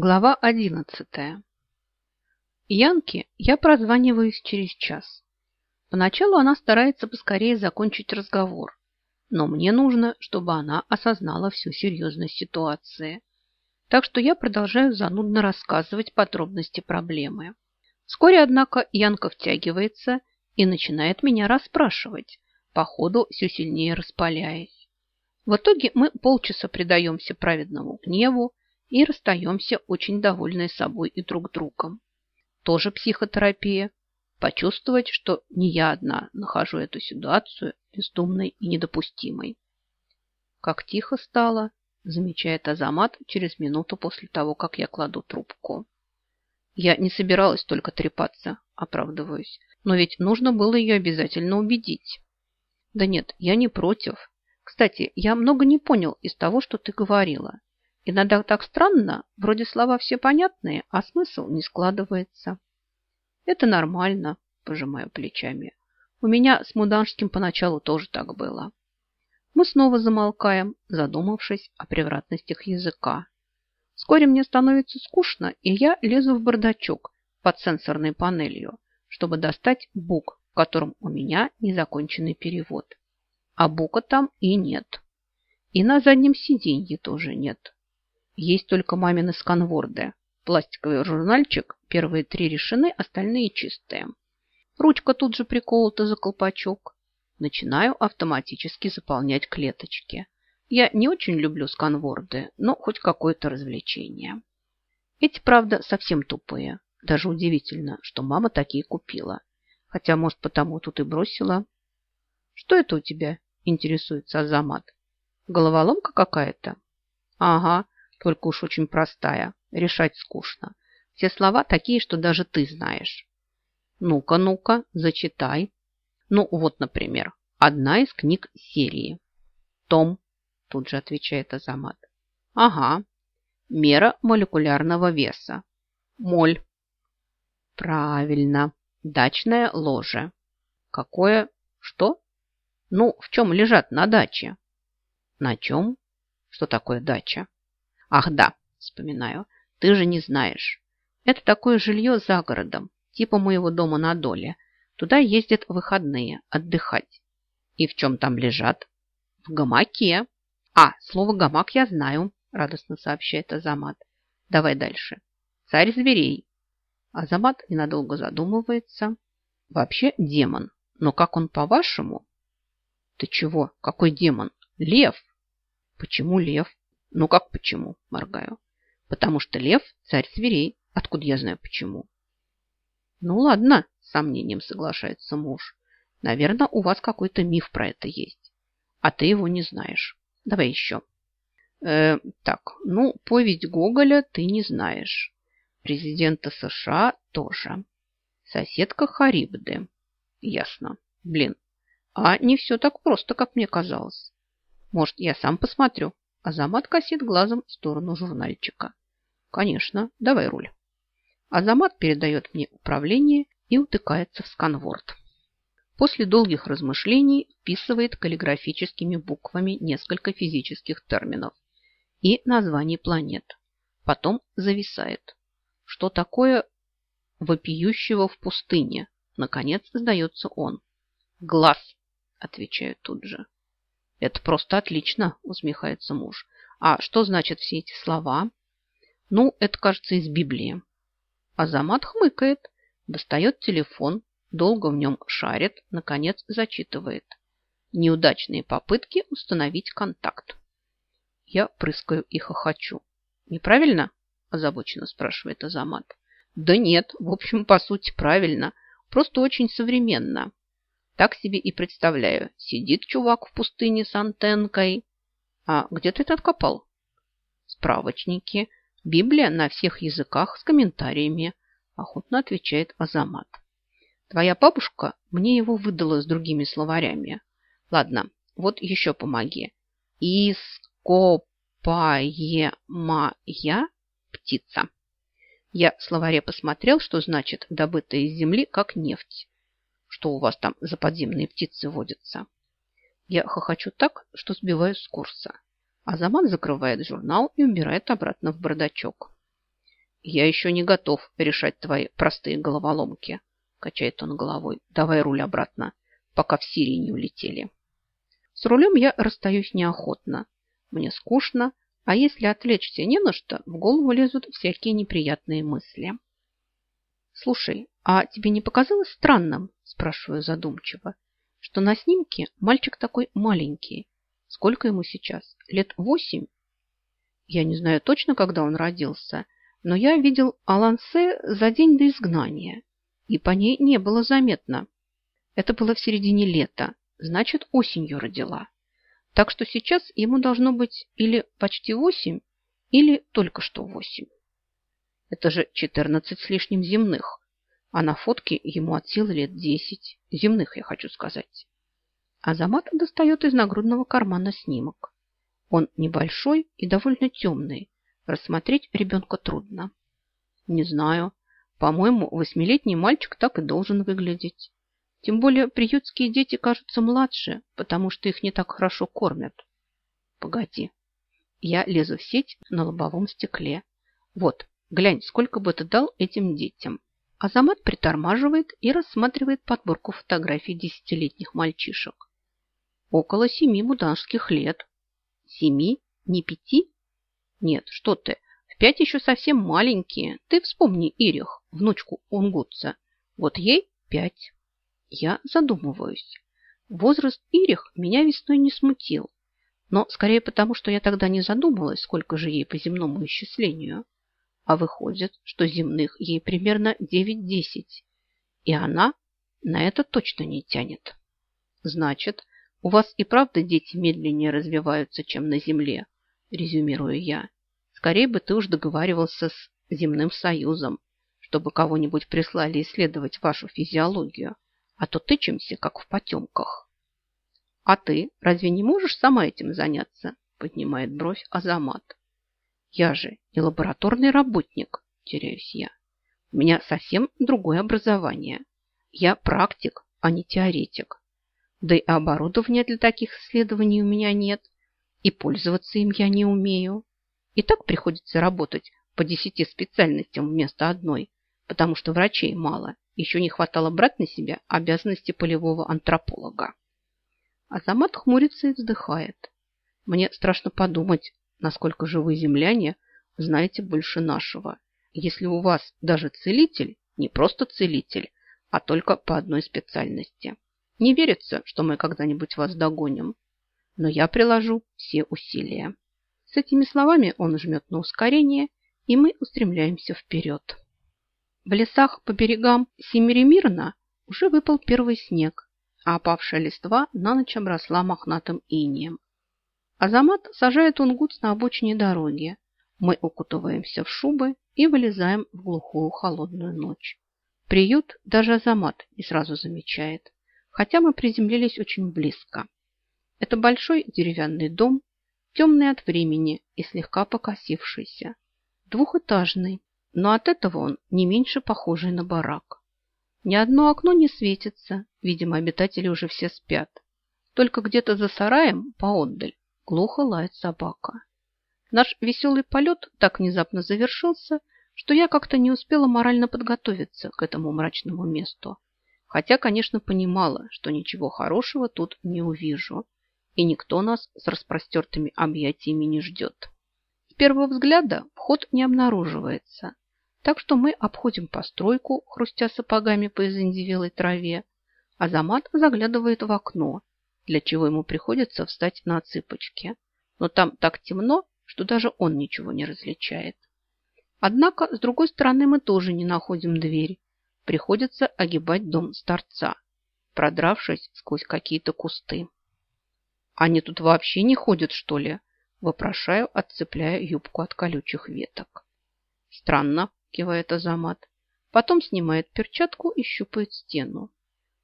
Глава одиннадцатая. Янке я прозваниваюсь через час. Поначалу она старается поскорее закончить разговор, но мне нужно, чтобы она осознала всю серьезность ситуации. Так что я продолжаю занудно рассказывать подробности проблемы. Вскоре, однако, Янка втягивается и начинает меня расспрашивать, по ходу все сильнее распаляясь. В итоге мы полчаса предаемся праведному гневу, и расстаемся очень довольные собой и друг другом. Тоже психотерапия. Почувствовать, что не я одна нахожу эту ситуацию бездумной и недопустимой. Как тихо стало, замечает Азамат через минуту после того, как я кладу трубку. Я не собиралась только трепаться, оправдываюсь, но ведь нужно было ее обязательно убедить. Да нет, я не против. Кстати, я много не понял из того, что ты говорила. Иногда так странно, вроде слова все понятные, а смысл не складывается. Это нормально, пожимаю плечами. У меня с Муданским поначалу тоже так было. Мы снова замолкаем, задумавшись о превратностях языка. Вскоре мне становится скучно, и я лезу в бардачок под сенсорной панелью, чтобы достать бук, в котором у меня незаконченный перевод. А бука там и нет. И на заднем сиденье тоже нет. Есть только мамины сканворды. Пластиковый журнальчик, первые три решены, остальные чистые. Ручка тут же приколота за колпачок. Начинаю автоматически заполнять клеточки. Я не очень люблю сканворды, но хоть какое-то развлечение. Эти, правда, совсем тупые. Даже удивительно, что мама такие купила. Хотя, может, потому тут и бросила. Что это у тебя? Интересуется Азамат. Головоломка какая-то? Ага, только уж очень простая. Решать скучно. Все слова такие, что даже ты знаешь. Ну-ка, ну-ка, зачитай. Ну, вот, например, одна из книг серии. Том, тут же отвечает Азамат. Ага. Мера молекулярного веса. Моль. Правильно. Дачное ложе. Какое? Что? Ну, в чем лежат на даче? На чем? Что такое дача? Ах, да, вспоминаю, ты же не знаешь. Это такое жилье за городом, типа моего дома на доле. Туда ездят в выходные отдыхать. И в чем там лежат? В гамаке. А, слово гамак я знаю, радостно сообщает Азамат. Давай дальше. Царь зверей. Азамат ненадолго задумывается. Вообще демон. Но как он по-вашему? Ты чего? Какой демон? Лев. Почему лев? Ну как почему? Моргаю. Потому что лев – царь зверей. Откуда я знаю почему? Ну ладно, с сомнением соглашается муж. Наверное, у вас какой-то миф про это есть. А ты его не знаешь. Давай еще. Э, так, ну, повесть Гоголя ты не знаешь. Президента США тоже. Соседка Харибды. Ясно. Блин. А не все так просто, как мне казалось. Может, я сам посмотрю, Азамат косит глазом в сторону журнальчика. Конечно, давай руль. Азамат передает мне управление и утыкается в сканворд. После долгих размышлений вписывает каллиграфическими буквами несколько физических терминов и названий планет. Потом зависает. Что такое вопиющего в пустыне? Наконец сдается он. Глаз, отвечаю тут же. Это просто отлично, усмехается муж. А что значат все эти слова? Ну, это, кажется, из Библии. Азамат хмыкает, достает телефон, долго в нем шарит, наконец зачитывает. Неудачные попытки установить контакт. Я прыскаю и хохочу. Неправильно? Озабоченно спрашивает Азамат. Да нет, в общем, по сути, правильно. Просто очень современно. Так себе и представляю. Сидит чувак в пустыне с антенкой. А где ты это откопал? Справочники. Библия на всех языках с комментариями. Охотно отвечает Азамат. Твоя бабушка мне его выдала с другими словарями. Ладно, вот еще помоги. Ископаемая птица. Я в словаре посмотрел, что значит добытая из земли, как нефть что у вас там за подземные птицы водятся. Я хохочу так, что сбиваюсь с курса. А Заман закрывает журнал и убирает обратно в бардачок. Я еще не готов решать твои простые головоломки, качает он головой. Давай руль обратно, пока в Сирии не улетели. С рулем я расстаюсь неохотно. Мне скучно, а если отвлечься не на что, в голову лезут всякие неприятные мысли. «Слушай, а тебе не показалось странным, – спрашиваю задумчиво, – что на снимке мальчик такой маленький? Сколько ему сейчас? Лет восемь? Я не знаю точно, когда он родился, но я видел Алансе за день до изгнания, и по ней не было заметно. Это было в середине лета, значит, осенью родила. Так что сейчас ему должно быть или почти восемь, или только что восемь. Это же 14 с лишним земных. А на фотке ему от силы лет 10. Земных, я хочу сказать. Азамат достает из нагрудного кармана снимок. Он небольшой и довольно темный. Рассмотреть ребенка трудно. Не знаю. По-моему, восьмилетний мальчик так и должен выглядеть. Тем более приютские дети кажутся младше, потому что их не так хорошо кормят. Погоди. Я лезу в сеть на лобовом стекле. Вот, Глянь, сколько бы ты дал этим детям. Азамат притормаживает и рассматривает подборку фотографий десятилетних мальчишек. Около семи муданских лет. Семи? Не пяти? Нет, что ты, в пять еще совсем маленькие. Ты вспомни Ирих, внучку Унгутца. Вот ей пять. Я задумываюсь. Возраст Ирих меня весной не смутил. Но скорее потому, что я тогда не задумалась, сколько же ей по земному исчислению. А выходит, что земных ей примерно 9-10. И она на это точно не тянет. Значит, у вас и правда дети медленнее развиваются, чем на Земле, резюмирую я. Скорее бы ты уж договаривался с Земным Союзом, чтобы кого-нибудь прислали исследовать вашу физиологию, а то тычемся, как в потемках. А ты разве не можешь сама этим заняться? Поднимает бровь Азамат. Я же не лабораторный работник, теряюсь я. У меня совсем другое образование. Я практик, а не теоретик. Да и оборудования для таких исследований у меня нет. И пользоваться им я не умею. И так приходится работать по десяти специальностям вместо одной, потому что врачей мало. Еще не хватало брать на себя обязанности полевого антрополога. Азамат хмурится и вздыхает. Мне страшно подумать, насколько же вы, земляне, знаете больше нашего. Если у вас даже целитель, не просто целитель, а только по одной специальности. Не верится, что мы когда-нибудь вас догоним. Но я приложу все усилия. С этими словами он жмет на ускорение, и мы устремляемся вперед. В лесах по берегам Семиремирна уже выпал первый снег, а опавшая листва на ночь обросла мохнатым инием. Азамат сажает унгутс на обочине дороги. Мы укутываемся в шубы и вылезаем в глухую холодную ночь. Приют даже Азамат не сразу замечает, хотя мы приземлились очень близко. Это большой деревянный дом, темный от времени и слегка покосившийся. Двухэтажный, но от этого он не меньше похожий на барак. Ни одно окно не светится, видимо, обитатели уже все спят. Только где-то за сараем, поотдаль, глухо лает собака. Наш веселый полет так внезапно завершился, что я как-то не успела морально подготовиться к этому мрачному месту. Хотя, конечно, понимала, что ничего хорошего тут не увижу, и никто нас с распростертыми объятиями не ждет. С первого взгляда вход не обнаруживается, так что мы обходим постройку, хрустя сапогами по изиндивелой траве, а Замат заглядывает в окно для чего ему приходится встать на цыпочки. Но там так темно, что даже он ничего не различает. Однако, с другой стороны, мы тоже не находим дверь. Приходится огибать дом старца, продравшись сквозь какие-то кусты. «Они тут вообще не ходят, что ли?» Вопрошаю, отцепляя юбку от колючих веток. «Странно», – кивает Азамат. Потом снимает перчатку и щупает стену.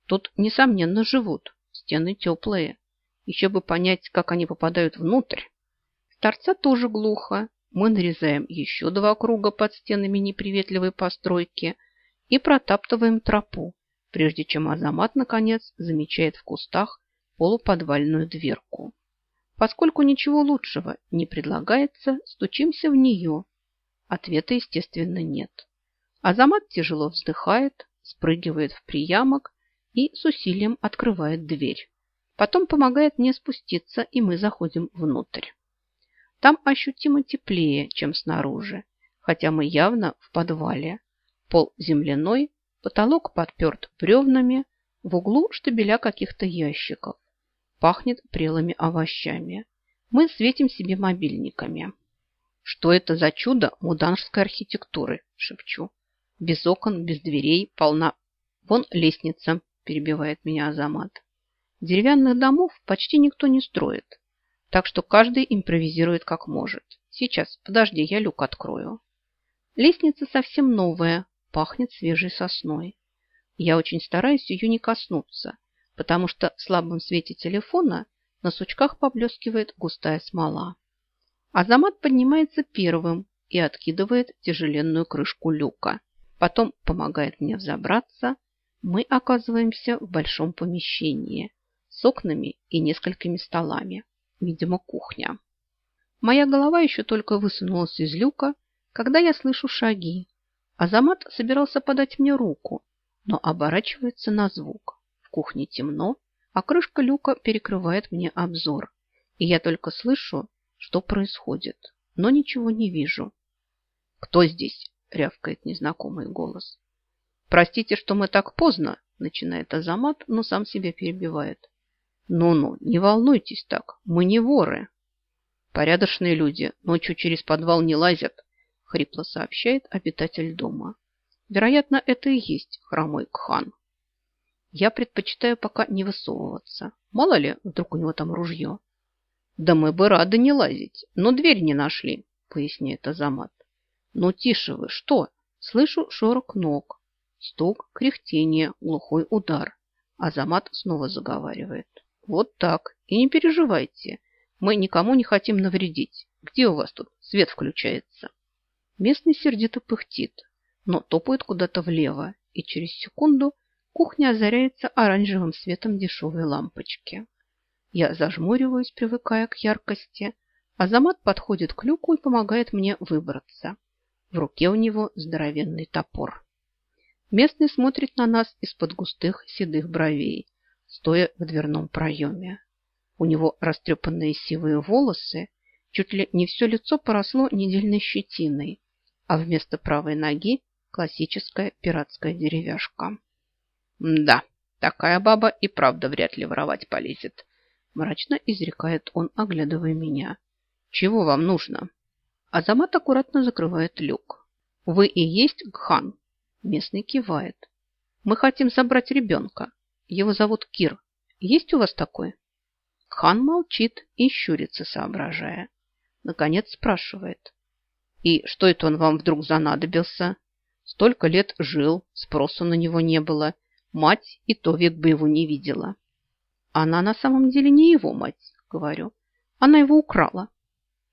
Тут, несомненно, живут. Стены теплые. Еще бы понять, как они попадают внутрь. С торца тоже глухо. Мы нарезаем еще два круга под стенами неприветливой постройки и протаптываем тропу, прежде чем Азамат, наконец, замечает в кустах полуподвальную дверку. Поскольку ничего лучшего не предлагается, стучимся в нее. Ответа, естественно, нет. Азамат тяжело вздыхает, спрыгивает в приямок и с усилием открывает дверь. Потом помогает мне спуститься, и мы заходим внутрь. Там ощутимо теплее, чем снаружи, хотя мы явно в подвале. Пол земляной, потолок подперт бревнами, в углу штабеля каких-то ящиков. Пахнет прелыми овощами. Мы светим себе мобильниками. Что это за чудо муданжской архитектуры, шепчу. Без окон, без дверей, полна... Вон лестница, перебивает меня Азамат. Деревянных домов почти никто не строит, так что каждый импровизирует как может. Сейчас, подожди, я люк открою. Лестница совсем новая, пахнет свежей сосной. Я очень стараюсь ее не коснуться, потому что в слабом свете телефона на сучках поблескивает густая смола. Азамат поднимается первым и откидывает тяжеленную крышку люка. Потом помогает мне взобраться. Мы оказываемся в большом помещении с окнами и несколькими столами. Видимо, кухня. Моя голова еще только высунулась из люка, когда я слышу шаги. Азамат собирался подать мне руку, но оборачивается на звук. В кухне темно, а крышка люка перекрывает мне обзор. И я только слышу, что происходит, но ничего не вижу. «Кто здесь?» – рявкает незнакомый голос. «Простите, что мы так поздно», – начинает Азамат, но сам себя перебивает. Ну-ну, не волнуйтесь так, мы не воры. Порядочные люди ночью через подвал не лазят, хрипло сообщает обитатель дома. Вероятно, это и есть хромой Кхан. Я предпочитаю пока не высовываться. Мало ли, вдруг у него там ружье. Да мы бы рады не лазить, но дверь не нашли, поясняет Азамат. Ну тише вы, что? Слышу шорох ног, стук, кряхтение, глухой удар. Азамат снова заговаривает. Вот так. И не переживайте. Мы никому не хотим навредить. Где у вас тут свет включается? Местный сердито пыхтит, но топает куда-то влево, и через секунду кухня озаряется оранжевым светом дешевой лампочки. Я зажмуриваюсь, привыкая к яркости, а Замат подходит к люку и помогает мне выбраться. В руке у него здоровенный топор. Местный смотрит на нас из-под густых седых бровей стоя в дверном проеме. У него растрепанные сивые волосы, чуть ли не все лицо поросло недельной щетиной, а вместо правой ноги классическая пиратская деревяшка. «Да, такая баба и правда вряд ли воровать полезет», мрачно изрекает он, оглядывая меня. «Чего вам нужно?» Азамат аккуратно закрывает люк. «Вы и есть Гхан?» Местный кивает. «Мы хотим забрать ребенка. Его зовут Кир. Есть у вас такой? Хан молчит и щурится, соображая. Наконец спрашивает. И что это он вам вдруг занадобился? Столько лет жил, спросу на него не было. Мать и то век бы его не видела. Она на самом деле не его мать, говорю. Она его украла.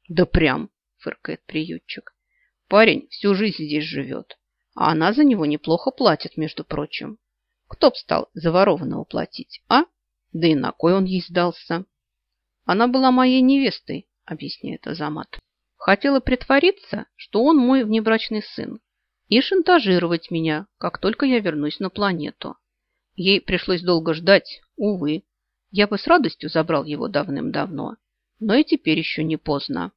Да прям, фыркает приютчик. Парень всю жизнь здесь живет, а она за него неплохо платит, между прочим. Кто б стал за ворованного платить, а? Да и на кой он ей сдался? Она была моей невестой, объясняет Азамат. Хотела притвориться, что он мой внебрачный сын, и шантажировать меня, как только я вернусь на планету. Ей пришлось долго ждать, увы. Я бы с радостью забрал его давным-давно, но и теперь еще не поздно.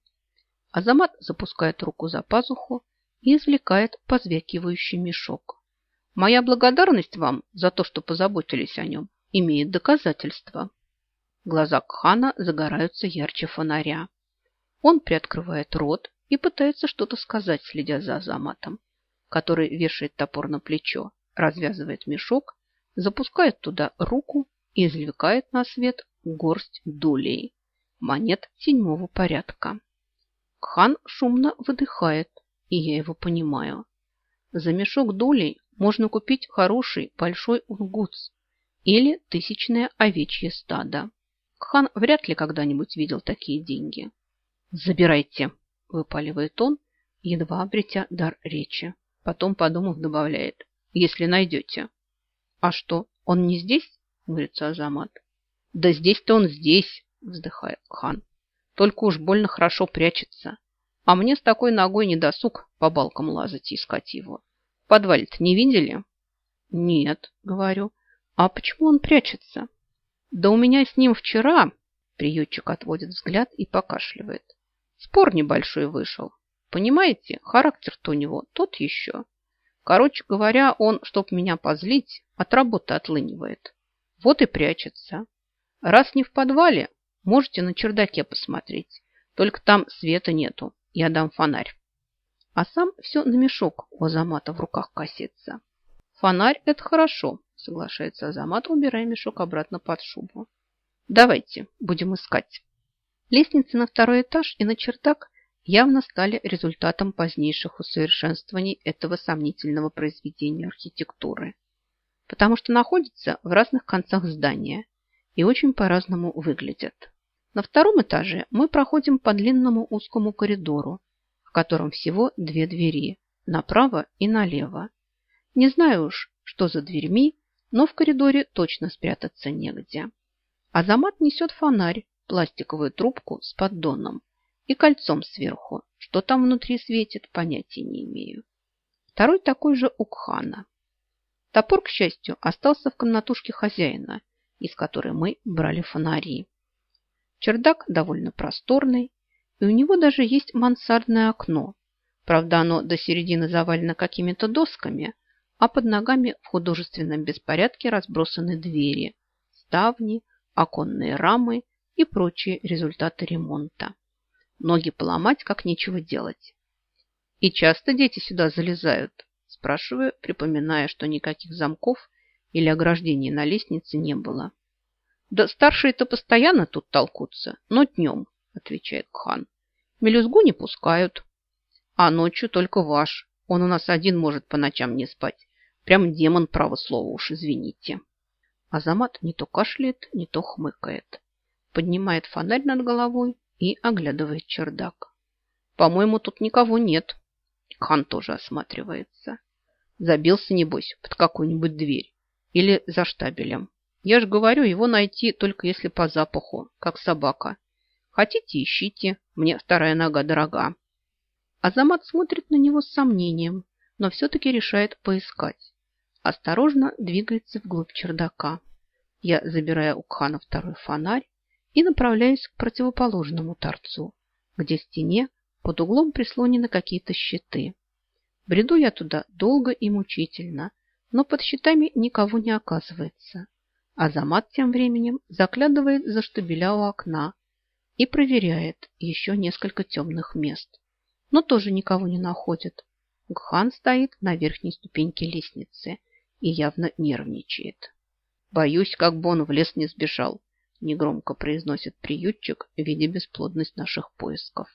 Азамат запускает руку за пазуху и извлекает позвякивающий мешок. Моя благодарность вам за то, что позаботились о нем, имеет доказательства. Глаза Кхана загораются ярче фонаря. Он приоткрывает рот и пытается что-то сказать, следя за Азаматом, который вешает топор на плечо, развязывает мешок, запускает туда руку и извлекает на свет горсть дулей, монет седьмого порядка. Кхан шумно выдыхает, и я его понимаю. За мешок дулей можно купить хороший большой унгутс или тысячное овечье стадо. Хан вряд ли когда-нибудь видел такие деньги. «Забирайте!» – выпаливает он, едва обретя дар речи. Потом, подумав, добавляет. «Если найдете». «А что, он не здесь?» – говорится Азамат. «Да здесь-то он здесь!» – вздыхает хан. «Только уж больно хорошо прячется. А мне с такой ногой не досуг по балкам лазать и искать его. В подвале-то не видели? Нет, говорю. А почему он прячется? Да у меня с ним вчера... Приютчик отводит взгляд и покашливает. Спор небольшой вышел. Понимаете, характер-то у него тот еще. Короче говоря, он, чтоб меня позлить, от работы отлынивает. Вот и прячется. Раз не в подвале, можете на чердаке посмотреть. Только там света нету. Я дам фонарь. А сам все на мешок у Азамата в руках косится. Фонарь – это хорошо, соглашается Азамат, убирая мешок обратно под шубу. Давайте, будем искать. Лестницы на второй этаж и на чердак явно стали результатом позднейших усовершенствований этого сомнительного произведения архитектуры, потому что находятся в разных концах здания и очень по-разному выглядят. На втором этаже мы проходим по длинному узкому коридору, в котором всего две двери – направо и налево. Не знаю уж, что за дверьми, но в коридоре точно спрятаться негде. Азамат несет фонарь, пластиковую трубку с поддоном и кольцом сверху. Что там внутри светит, понятия не имею. Второй такой же у Кхана. Топор, к счастью, остался в комнатушке хозяина, из которой мы брали фонари. Чердак довольно просторный, и у него даже есть мансардное окно. Правда, оно до середины завалено какими-то досками, а под ногами в художественном беспорядке разбросаны двери, ставни, оконные рамы и прочие результаты ремонта. Ноги поломать, как нечего делать. И часто дети сюда залезают, спрашиваю, припоминая, что никаких замков или ограждений на лестнице не было. Да старшие-то постоянно тут толкутся, но днем, отвечает Кхан. Мелюзгу не пускают. А ночью только ваш. Он у нас один может по ночам не спать. Прям демон, право слово уж, извините. Азамат не то кашляет, не то хмыкает. Поднимает фонарь над головой и оглядывает чердак. По-моему, тут никого нет. Хан тоже осматривается. Забился, небось, под какую-нибудь дверь. Или за штабелем. Я же говорю, его найти только если по запаху, как собака. Хотите, ищите. Мне вторая нога дорога. Азамат смотрит на него с сомнением, но все-таки решает поискать. Осторожно двигается вглубь чердака. Я забираю у Кхана второй фонарь и направляюсь к противоположному торцу, где стене под углом прислонены какие-то щиты. Бреду я туда долго и мучительно, но под щитами никого не оказывается. Азамат тем временем заглядывает за штабеля у окна и проверяет еще несколько темных мест, но тоже никого не находит. Гхан стоит на верхней ступеньке лестницы и явно нервничает. «Боюсь, как бы он в лес не сбежал», – негромко произносит приютчик, видя бесплодность наших поисков.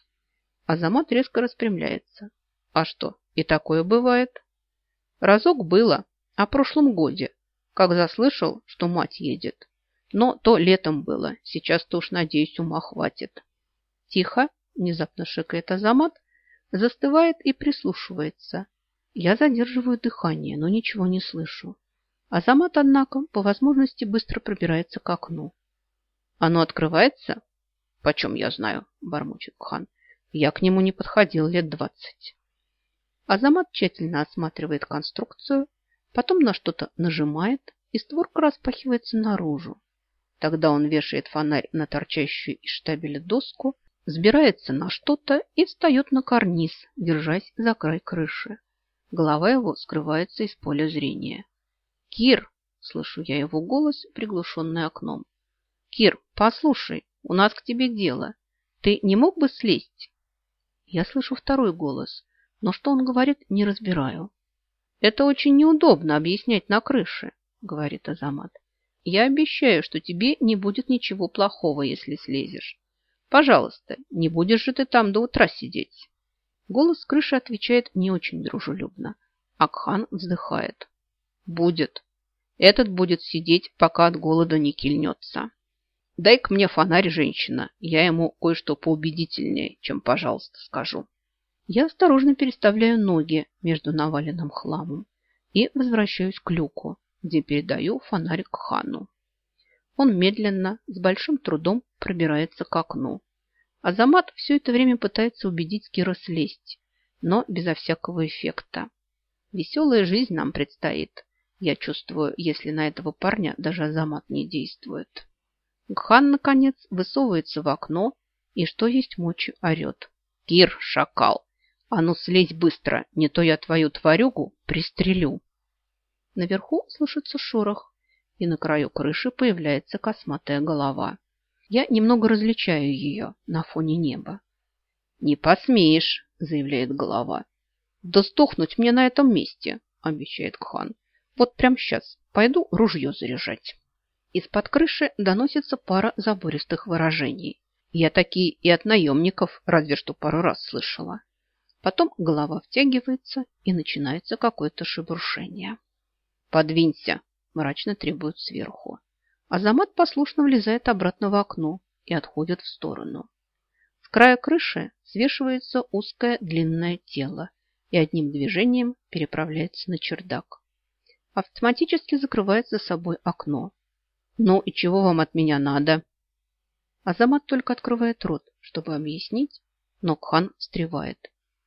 Азамат резко распрямляется. «А что, и такое бывает?» «Разок было, о прошлом годе, как заслышал, что мать едет. Но то летом было, сейчас-то уж, надеюсь, ума хватит. Тихо, внезапно шикает Азамат, застывает и прислушивается. Я задерживаю дыхание, но ничего не слышу. Азамат, однако, по возможности быстро пробирается к окну. Оно открывается? Почем я знаю, бормочет Хан. Я к нему не подходил лет двадцать. Азамат тщательно осматривает конструкцию, Потом на что-то нажимает, и створка распахивается наружу. Тогда он вешает фонарь на торчащую из штабеля доску, взбирается на что-то и встает на карниз, держась за край крыши. Голова его скрывается из поля зрения. «Кир!» – слышу я его голос, приглушенный окном. «Кир, послушай, у нас к тебе дело. Ты не мог бы слезть?» Я слышу второй голос, но что он говорит, не разбираю. Это очень неудобно объяснять на крыше, говорит Азамат. Я обещаю, что тебе не будет ничего плохого, если слезешь. Пожалуйста, не будешь же ты там до утра сидеть. Голос крыши отвечает не очень дружелюбно. Акхан вздыхает. Будет. Этот будет сидеть, пока от голода не кильнется. Дай-ка мне фонарь, женщина. Я ему кое-что поубедительнее, чем «пожалуйста» скажу. Я осторожно переставляю ноги между наваленным хламом и возвращаюсь к люку, где передаю фонарик Хану. Он медленно, с большим трудом пробирается к окну. Азамат все это время пытается убедить Кира слезть, но безо всякого эффекта. Веселая жизнь нам предстоит. Я чувствую, если на этого парня даже Азамат не действует. Гхан, наконец, высовывается в окно и, что есть мочи, орет. «Кир, шакал! А ну слезь быстро, не то я твою тварюгу пристрелю!» Наверху слышится шорох, и на краю крыши появляется косматая голова. Я немного различаю ее на фоне неба. «Не посмеешь!» – заявляет голова. «Да сдохнуть мне на этом месте!» – обещает Кхан. «Вот прямо сейчас пойду ружье заряжать». Из-под крыши доносится пара забористых выражений. Я такие и от наемников разве что пару раз слышала. Потом голова втягивается, и начинается какое-то шебуршение. «Подвинься!» – мрачно требуют сверху. Азамат послушно влезает обратно в окно и отходит в сторону. С края крыши свешивается узкое длинное тело и одним движением переправляется на чердак. Автоматически закрывает за собой окно. «Ну и чего вам от меня надо?» Азамат только открывает рот, чтобы объяснить, но Кхан встревает.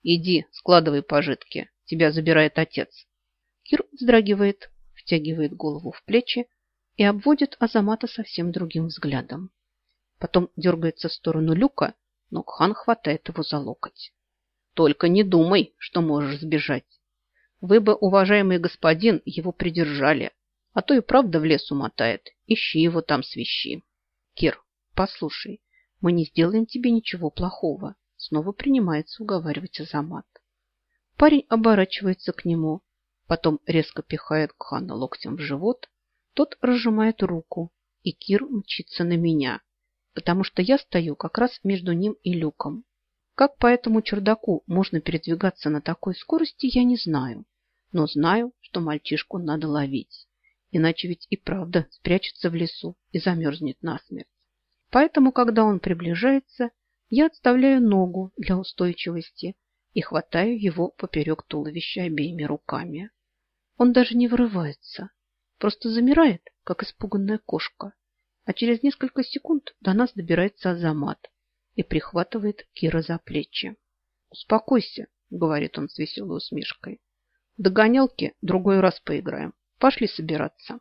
«Иди, складывай пожитки, тебя забирает отец». Кир вздрагивает, втягивает голову в плечи и обводит Азамата совсем другим взглядом. Потом дергается в сторону люка, но Кхан хватает его за локоть. «Только не думай, что можешь сбежать. Вы бы, уважаемый господин, его придержали, а то и правда в лес умотает. Ищи его там свищи. Кир, послушай, мы не сделаем тебе ничего плохого. Снова принимается уговаривать Азамат. Парень оборачивается к нему, потом резко пихает Кхана локтем в живот. Тот разжимает руку, и Кир мчится на меня, потому что я стою как раз между ним и люком. Как по этому чердаку можно передвигаться на такой скорости, я не знаю, но знаю, что мальчишку надо ловить иначе ведь и правда спрячется в лесу и замерзнет насмерть. Поэтому, когда он приближается, я отставляю ногу для устойчивости и хватаю его поперек туловища обеими руками. Он даже не вырывается, просто замирает, как испуганная кошка, а через несколько секунд до нас добирается Азамат и прихватывает Кира за плечи. «Успокойся», — говорит он с веселой усмешкой. «Догонялки другой раз поиграем. Пошли собираться.